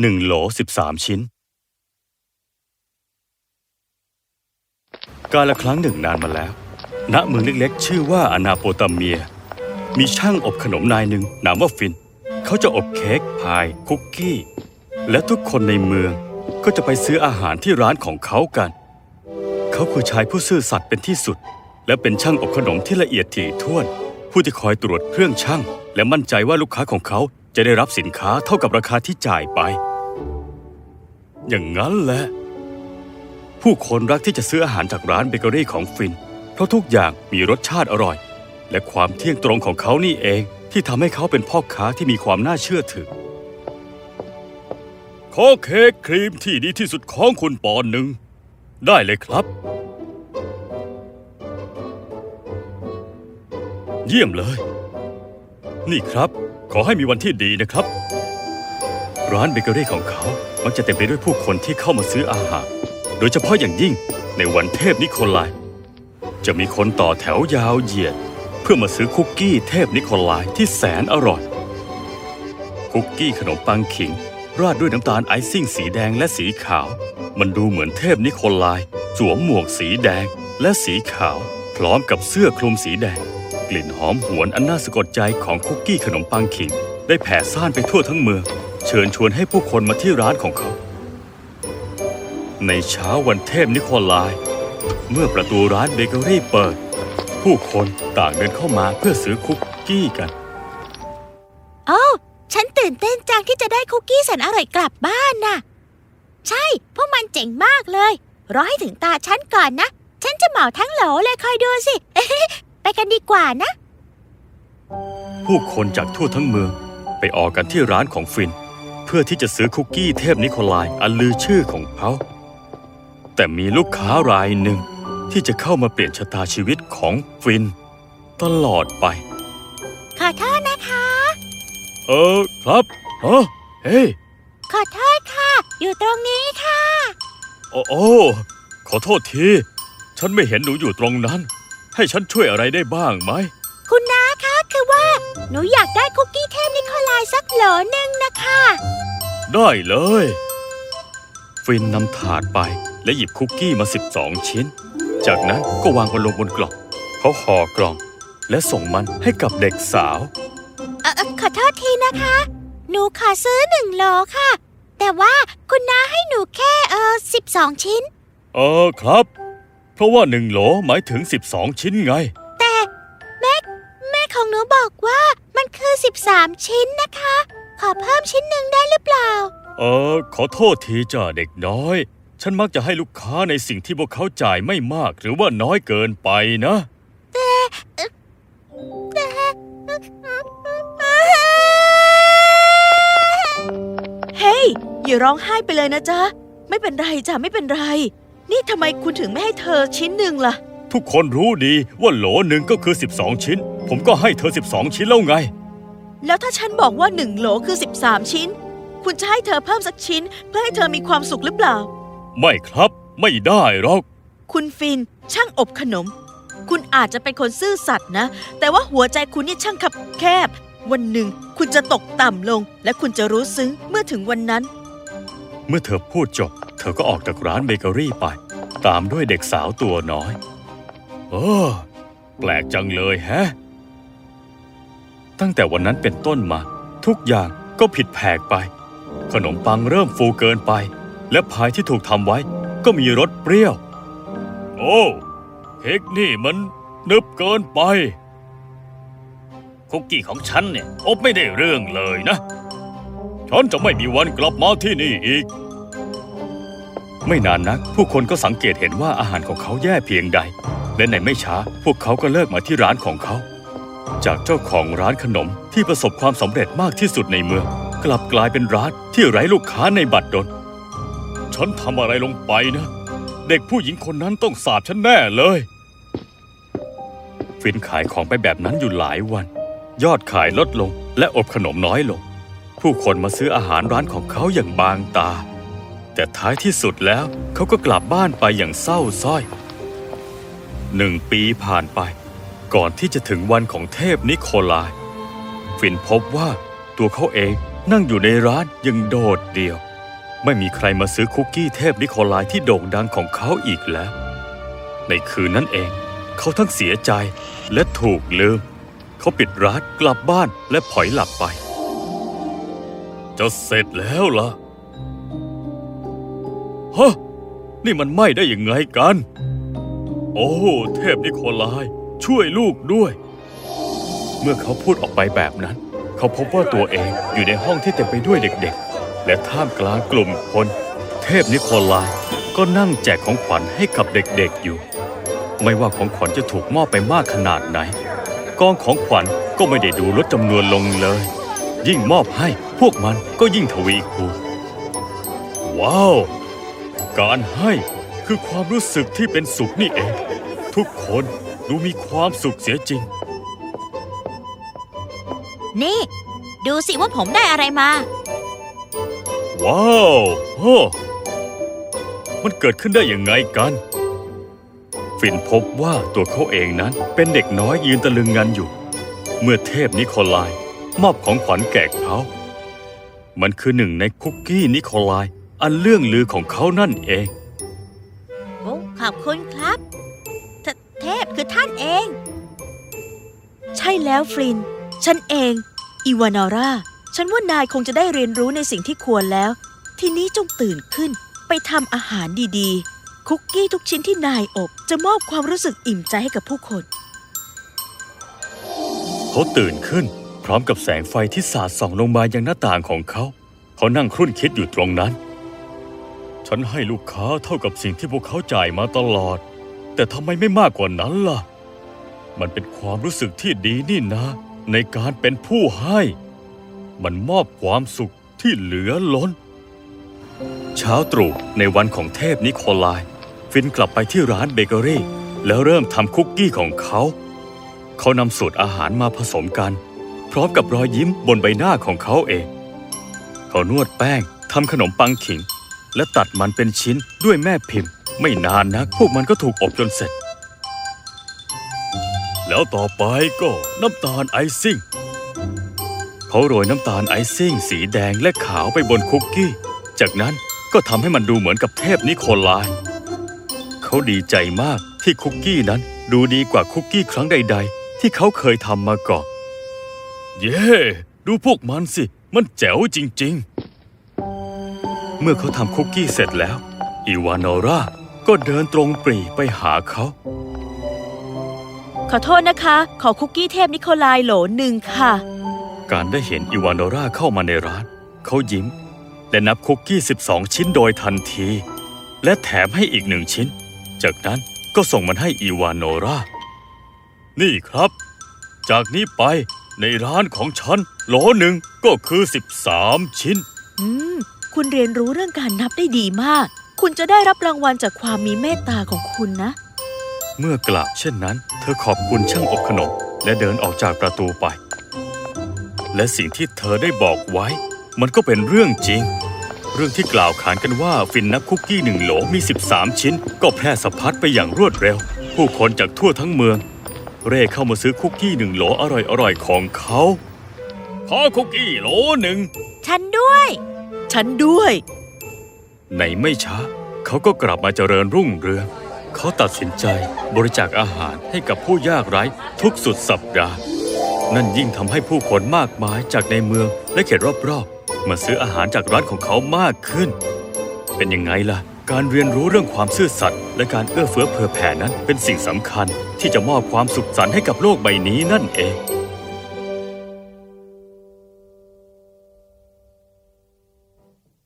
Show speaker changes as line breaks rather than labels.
หนึ่งโหลสิบสามชิ้น กาละครั้งหนึ่งนานมาแล้ว ณเมืองเล็กๆ ชื่อว่าอนาโปตาเมีย มีช่างอบขนมนายหนึ่งนามว่าฟิน เขาจะอบเค้กพาย คุกกี้ และทุกคนในเมืองก็จะไปซื้ออาหารที่ร้านของเขากัน เขาคือชายผู้ซื่อสัตย์เป็นที่สุด และเป็นช่างอบขนมที่ละเอียดถี่ถ้วน ผู้ที่คอยตรวจเครื่องช่าง และมั่นใจว่าลูกค้าของเขาจะได้รับสินค้าเท่ากับราคาที่จ่ายไป อย่างนั้นแหละ ผู้คนรักที่จะซื้ออาหารจากร้านเบเกอรี่ของฟิน เพราะทุกอย่างมีรสชาติอร่อย และความเที่ยงตรงของเขานี่เองที่ทำให้เขาเป็นพ่อค้าที่มีความน่าเชื่อถือ ขอเค้กครีมที่ดีที่สุดของคุณปอนหนึ่ง ได้เลยครับ เยี่ยมเลย นี่ครับ ขอให้มีวันที่ดีนะครับ ร้านเบเกอรี่ของเขา มักจะเต็มไปด้วยผู้คนที่เข้ามาซื้ออาหาร โดยเฉพาะอย่างยิ่งในวันเทพนิโคลาย จะมีคนต่อแถวยาวเหยียด เพื่อมาซื้อคุกกี้เทพนิโคลายที่แสนอร่อย คุกกี้ขนมปังขิง ราดด้วยน้ำตาลไอซิ่งสีแดงและสีขาว มันดูเหมือนเทพนิโคลาย สวมหมวกสีแดงและสีขาว พร้อมกับเสื้อคลุมสีแดง กลิ่นหอมหวนอันน่าสะกดใจของคุกกี้ขนมปังขิง ได้แผ่ซ่านไปทั่วทั้งเมือง เชิญชวนให้ผู้คนมาที่ร้านของเขา ในเช้าวันเทพนิโคลาย เมื่อประตูร้านเบเกอรี่เปิด ผู้คนต่างเดินเข้ามาเพื่อซื้อคุกกี้กัน
โอ้ฉันตื่นเต้นจังที่จะได้คุกกี้แสนอร่อยกลับบ้านน่ะ ใช่ พวกมันเจ๋งมากเลย รอให้ถึงตาฉันก่อนนะ ฉันจะเหมาทั้งโหลเลยคอยดูสิ ไปกันดีกว่านะ
ผู้คนจากทั่วทั้งเมืองไปออกกันที่ร้านของฟินเพื่อที่จะซื้อคุกกี้เทพนิโคลายอันลือชื่อของเขา แต่มีลูกค้ารายหนึ่งที่จะเข้ามาเปลี่ยนชะตาชีวิตของฟิน ตลอดไป
ขอโทษนะคะ
เออครับฮะเฮ้ย
ขอโทษค่ะ อยู่ตรงนี้ค่ะ
โอ้โอ้ขอโทษที ฉันไม่เห็นหนูอยู่ตรงนั้น ให้ฉันช่วยอะไรได้บ้างไหม
คุณน้าคะคือว่า หนูอยากได้คุกกี้เทพนิโคลายสักโหลหนึ่งนะคะ
ได้เลย ฟินนำถาดไปและหยิบคุกกี้มา 12 ชิ้น จากนั้นก็วางมันลงบนกล่องเขาห่อกล่อง และส่งมันให้กับเด็กสาว
เออเอ่อขอโทษทีนะคะ หนูขอซื้อหนึ่งโหลค่ะ แต่ว่าคุณน้าให้หนูแค่เออสิบสองชิ้น
เออครับ เพราะว่าหนึ่งโหลหมายถึง12ชิ้นไง
แต่แม่แม่ของหนูบอกว่ามัน คือ 13 ชิ้นนะคะ ขอเพิ่มชิ้นหนึ่งได้หรือเปล่า
เออ ขอโทษทีจ้าเด็กน้อย ฉันมักจะให้ลูกค้าในสิ่งที่พวกเขาจ่ายไม่มากหรือว่าน้อยเกินไปนะ
เฮ้ยอย่าร้องไห้ไปเลยนะจ๊ะ ไม่เป็นไรจ้ะไม่เป็นไร นี่ทำไมคุณถึงไม่ให้เธอชิ้นหนึ่งล่ะ
ทุกคนรู้ดีว่าโหลหนึ่งก็คือ 12 ชิ้น ผมก็ให้เธอ 12 ชิ้นแล้วไง
แล้วถ้าฉันบอกว่าหนึ่งโหลคือ 13 ชิ้น คุณจะให้เธอเพิ่มสักชิ้น เพื่อให้เธอมีความสุขหรือเปล่า
ไม่ครับไม่ได้หรอก
คุณฟินช่างอบขนม คุณอาจจะเป็นคนซื่อสัตย์นะ แต่ว่าหัวใจคุณนี่ช่างคับแคบ วันหนึ่งคุณจะตกต่ำลง และคุณจะรู้ซึ้งเมื่อถึงวันนั้น
เมื่อเธอพูดจบ เธอก็ออกจากร้านเบเกอรี่ไป ตามด้วยเด็กสาวตัวน้อยเออแปลกจังเลยแฮะ ตั้งแต่วันนั้นเป็นต้นมา ทุกอย่างก็ผิดแผกไป ขนมปังเริ่มฟูเกินไป และพายที่ถูกทำไว้ ก็มีรสเปรี้ยว โอ้เค้กนี่มันนึบเกินไปคุกกี้ของฉันเนี่ยอบไม่ได้เรื่องเลยนะ ฉันจะไม่มีวันกลับมาที่นี่อีก ไม่นานนัก ผู้คนก็สังเกตเห็นว่าอาหารของเขาแย่เพียงใด และในไม่ช้า พวกเขาก็เลิกมาที่ร้านของเขา จากเจ้าของร้านขนมที่ประสบความสำเร็จมากที่สุดในเมือง กลับกลายเป็นร้านที่ไร้ลูกค้าในบัดดลฉันทำอะไรลงไปนะ เด็กผู้หญิงคนนั้นต้องสาบฉันแน่เลยฟินขายของไปแบบนั้นอยู่หลายวัน ยอดขายลดลงและอบขนมน้อยลง ผู้คนมาซื้ออาหารร้านของเขาอย่างบางตา แต่ท้ายที่สุดแล้วเขาก็กลับบ้านไปอย่างเศร้าส้อยหนึ่งปีผ่านไป ก่อนที่จะถึงวันของเทพนิโคลาย ฟินพบว่าตัวเขาเองนั่งอยู่ในร้านยังโดดเดี่ยว ไม่มีใครมาซื้อคุกกี้เทพนิโคลายที่โด่งดังของเขาอีกแล้ว ในคืนนั้นเอง เขาทั้งเสียใจและถูกลืม เขาปิดร้านกลับบ้านและผอยหลับไป จะเสร็จแล้วล่ะฮะนี่มันไหม้ได้ยังไงกัน โอ้ เทพนิโคลาย ช่วยลูกด้วย เมื่อเขาพูดออกไปแบบนั้น เขาพบว่าตัวเองอยู่ในห้องที่เต็มไปด้วยเด็กๆ และท่ามกลางกลุ่มคน เทพนิโคลายก็นั่งแจกของขวัญให้กับเด็กๆอยู่ ไม่ว่าของขวัญจะถูกมอบไปมากขนาดไหน กองของขวัญก็ไม่ได้ดูลดจำนวนลงเลย ยิ่งมอบให้พวกมันก็ยิ่งทวีคูณว้าว การให้คือความรู้สึกที่เป็นสุขนี่เอง ทุกคน ดูมีความสุขเสียจริง
นี่ ดูสิว่าผมได้อะไรมา
ว้าวโอ้มันเกิดขึ้นได้ยังไงกัน ฟินพบว่าตัวเขาเองนั้นเป็นเด็กน้อยยืนตะลึงงันอยู่ เมื่อเทพนิโคลายมอบของขวัญแก่เขามันคือหนึ่งในคุกกี้นิโคลาย อันเรื่องลือของเขานั่นเอง
โอ้ขอบคุณครับ
ช่แล้วฟริน ฉันเอง อีวานอร่า ฉันว่านายคงจะได้เรียนรู้ในสิ่งที่ควรแล้ว ทีนี้จงตื่นขึ้น ไปทำอาหารดีๆ คุกกี้ทุกชิ้นที่นายอบ จะมอบความรู้สึกอิ่มใจให้กับผู้คน
เขาตื่นขึ้น พร้อมกับแสงไฟที่สาดส่องลงมายังหน้าต่างของเขา เขานั่งครุ่นคิดอยู่ตรงนั้น ฉันให้ลูกค้าเท่ากับสิ่งที่พวกเขาจ่ายมาตลอด แต่ทำไมไม่มากกว่านั้นล่ะ มันเป็นความรู้สึกที่ดีนี่นะ ในการเป็นผู้ให้ มันมอบความสุขที่เหลือล้น เช้าตรู่ในวันของเทพนิโคลาย ฟินกลับไปที่ร้านเบเกอรี่ แล้วเริ่มทำคุกกี้ของเขา เขานำสูตรอาหารมาผสมกัน พร้อมกับรอยยิ้มบนใบหน้าของเขาเอง เขานวดแป้งทำขนมปังขิง และตัดมันเป็นชิ้นด้วยแม่พิมพ์ ไม่นานนักพวกมันก็ถูกอบจนเสร็จ แล้วต่อไปก็น้ำตาลไอซิ่ง เขาโรยน้ำตาลไอซิ่ง สีแดงและขาวไปบนคุกกี้ จากนั้นก็ทำให้มันดูเหมือนกับเทพนิโคลาย เขาดีใจมากที่คุกกี้นั้นดูดีกว่าคุกกี้ครั้งใด ๆ ที่เขาเคยทำมาก่อน เย้ดูพวกมันสิ มันแจ๋วจริง ๆ เมื่อเขาทำคุกกี้เสร็จแล้ว อีวานอร่าก็เดินตรงปรีไปหาเขา
ขอโทษนะคะ ขอคุกกี้เทพนิโคลายโหลหนึ่งค่ะ
การได้เห็นอีวานอร่าเข้ามาในร้าน เขายิ้ม และนับคุกกี้ 12 ชิ้นโดยทันที และแถมให้อีกหนึ่งชิ้น จากนั้นก็ส่งมันให้อีวานอร่านี่ครับ จากนี้ไปในร้านของฉันโหลหนึ่งก็คือ 13 ชิ้น
อืม คุณเรียนรู้เรื่องการนับได้ดีมาก คุณจะได้รับรางวัลจากความมีเมตตาของคุณนะ
เมื่อกล่าวเช่นนั้น เธอขอบคุณช่างอบขนม และเดินออกจากประตูไป และสิ่งที่เธอได้บอกไว้ มันก็เป็นเรื่องจริง เรื่องที่กล่าวขานกันว่าฟินนักคุกกี้หนึ่งโหลมี 13 ชิ้น ก็แพร่สะพัดไปอย่างรวดเร็ว ผู้คนจากทั่วทั้งเมือง เร่เข้ามาซื้อคุกกี้หนึ่งโหลอร่อยๆของเขาขอคุกกี้โหลหนึ่ง
ฉันด้วย
ฉันด้วย
ในไม่ช้า เขาก็กลับมาเจริญรุ่งเรือง เขาตัดสินใจบริจาคอาหารให้กับผู้ยากไร้ทุกสุดสัปดาห์ นั่นยิ่งทำให้ผู้คนมากมายจากในเมืองและเขตรอบๆ มาซื้ออาหารจากร้านของเขามากขึ้น เป็นยังไงล่ะ การเรียนรู้เรื่องความซื่อสัตย์และการเอื้อเฟื้อเผื่อแผ่นั้นเป็นสิ่งสำคัญที่จะมอบความสุขสันต์ให้กับโลกใบนี้นั่นเอง